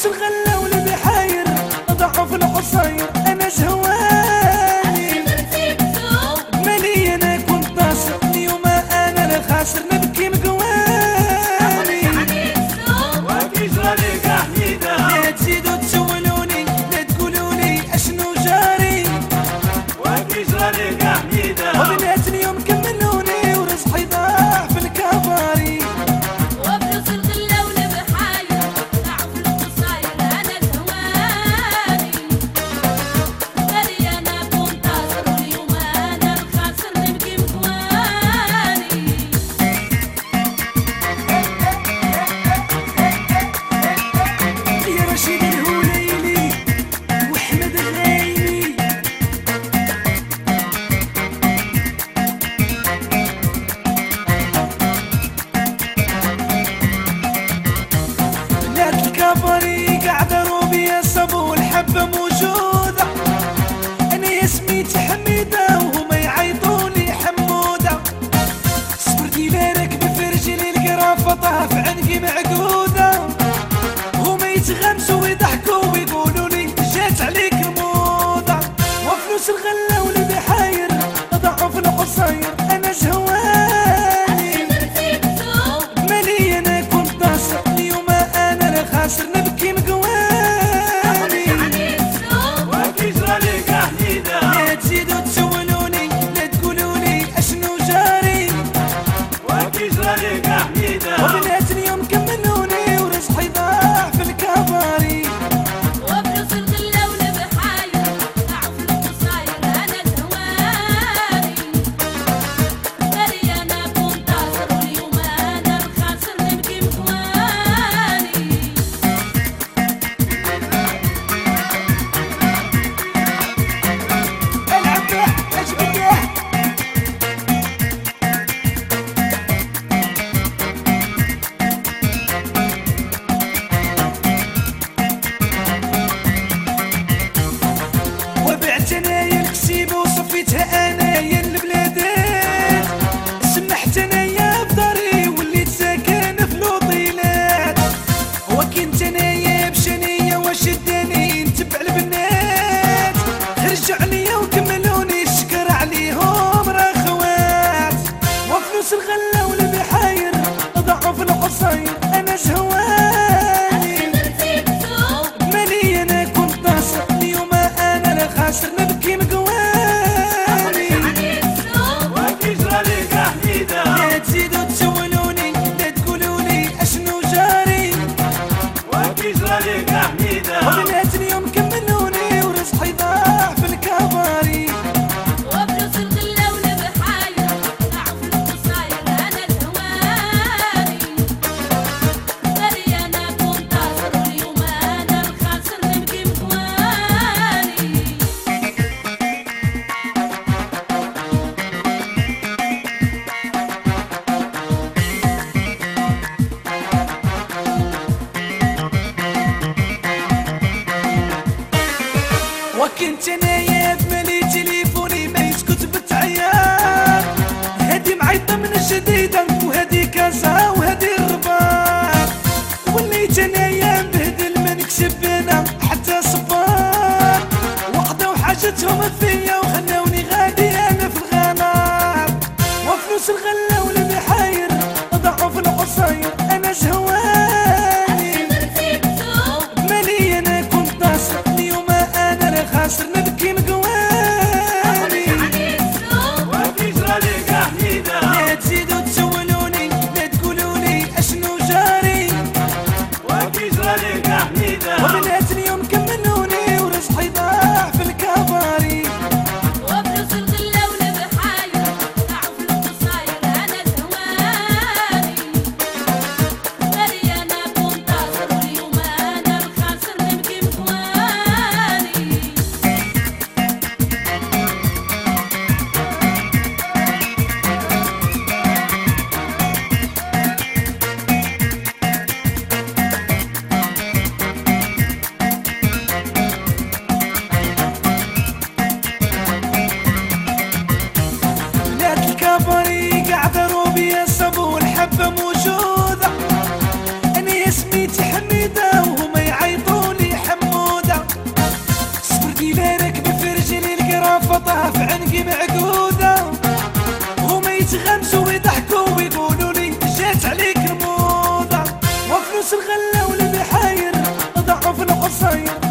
وفلوس الغلة وفلوس الغله والبحاير ضعف القصاير أنا زهواني حطيتهم فيا وخلوني غادي أنا في الغمار وفلوس الغلة والبحاير ضعوا في العصاير أنا شهوان يتهمسوا ويضحكوا ويقولوا لي جات عليك الموضة. وفلوس الغلة والمحاير ضعف القصير.